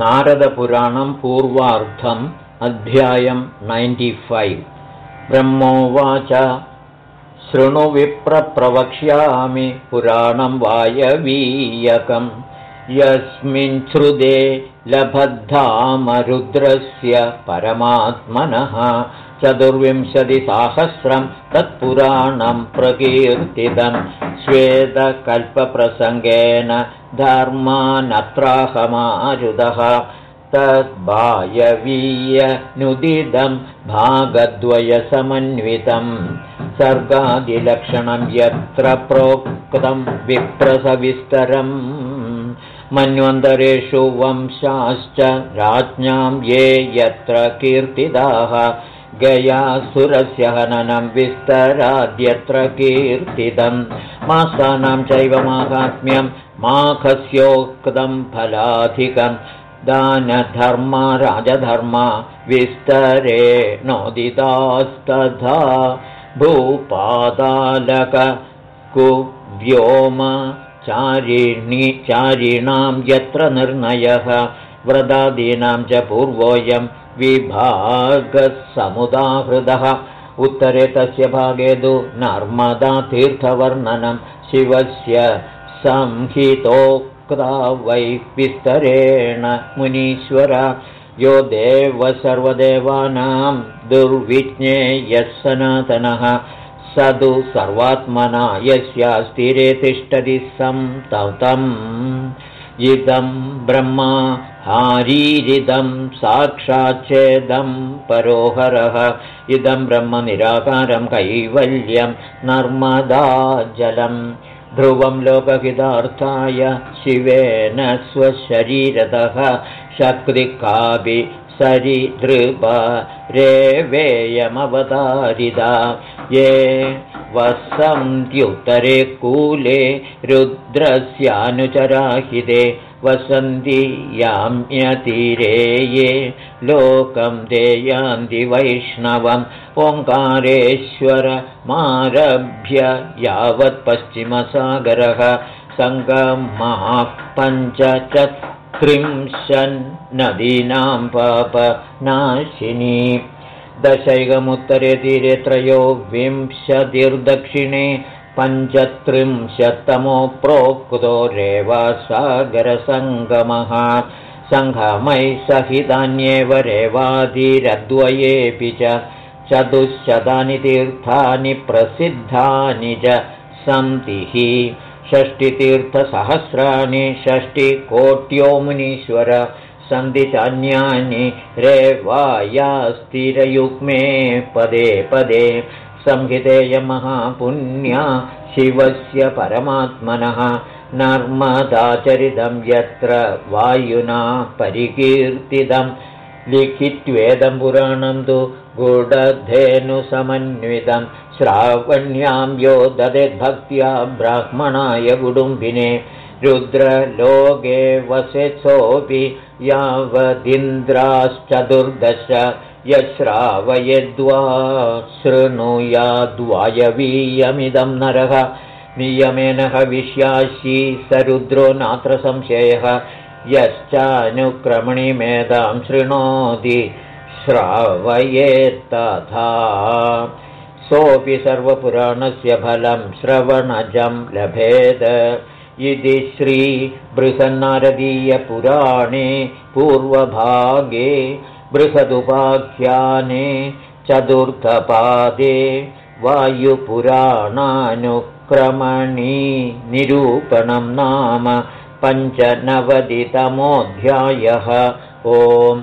नारदपुराणं पूर्वार्थम् अध्यायं नैन्टिफैव् ब्रह्मोवाच शृणुविप्रप्रवक्ष्यामि पुराणं वायवीयकम्। यस्मिन् श्रुदे लभद्धामरुद्रस्य परमात्मनः। चतुर्विंशतिसाहस्रं तत्पुराणं प्रकीर्तितं श्वेतकल्पप्रसङ्गेन धर्मानत्राहमारुदः तद्वायवीयनुदिदं भागद्वयसमन्वितं। सर्गादिलक्षणं यत्र प्रोक्तं विप्रसविस्तरम् मन्वन्तरेषु वंशाश्च राज्ञां ये यत्र कीर्तिदाः गयासुरस्य हननं विस्तराद्यत्र कीर्तितं मासानां चैव माहात्म्यं माखस्योक्तं फलाधिकं। दानधर्मा राजधर्मा विस्तरे नोदितास्तथा। भूपादालक कुव्योम चारिणी चारिणां यत्र निर्णयः व्रतादीनां च पूर्वोऽयं विभागसमुदाहृदः। उत्तरे तस्य भागे तु नर्मदातीर्थवर्णनं शिवस्य संहितोक्ता वै विस्तरेण मुनीश्वर। यो देव सर्वदेवानां दुर्विज्ञेयः सनातनः स तु सर्वात्मना यस्यास्तिरे तिष्ठति संततम् इदं ब्रह्मा हारीरिदं साक्षाच्चेदं परोहरः। इदं ब्रह्म निराकारं कैवल्यं नर्मदा जलं। ध्रुवं लोकहितार्थाय शिवेन स्वशरीरतः। शक्तिकापि रेवेयमवतारिदा ये वसन्त्युत्तरे कूले रुद्रस्यानुचराहिते वसन्ति याम्यतीरे ये लोकं देयान्ति वैष्णवम् ओङ्कारेश्वरमारभ्य यावत्पश्चिमसागरः सङ्गमाः पञ्च त्रिंशन्नदीनां पापनाशिनी। दशैकमुत्तरे तीरे त्रयो विंशतिर्दक्षिणे पञ्चत्रिंशत्तमो प्रोक्तो रेवासागरसङ्गमः सङ्गमैः सहितान्येव रेवादिरद्वयेऽपि च चतुश्शतानि तीर्थानि प्रसिद्धानि च सन्ति हि षष्टितीर्थसहस्राणि षष्टिकोट्यो मुनीश्वर सन्ति चान्यानि रेवायास्तिरयुग्मे पदे पदे संहितेयमहापुण्या शिवस्य परमात्मनः नर्मदाचरितं यत्र वायुना परिकीर्तितं लिखित्वेदं पुराणं तु गूढधेनुसमन्वितं श्रावण्यां यो ददेद्भक्त्या ब्राह्मणाय कुटुम्बिने रुद्रलोके वसेत्सोऽपि यावदिन्द्राश्चतुर्दश यश्रावयद्वा शृणुयाद्वायवीयमिदं नरः। नियमेन हविष्याशी स रुद्रो नात्र संशयः। यश्चानुक्रमणिमेधां शृणोति श्रावयेत्तथा। सोऽपि सर्वपुराणस्य फलं श्रवणजं लभेद। इति श्रीबृहन्नारदीयपुराणे पूर्वभागे बृहदुपाख्याने चतुर्थपादे वायुपुराणानुक्रमणी निरूपणं नाम पञ्चनवतितमोऽध्यायः। ओम्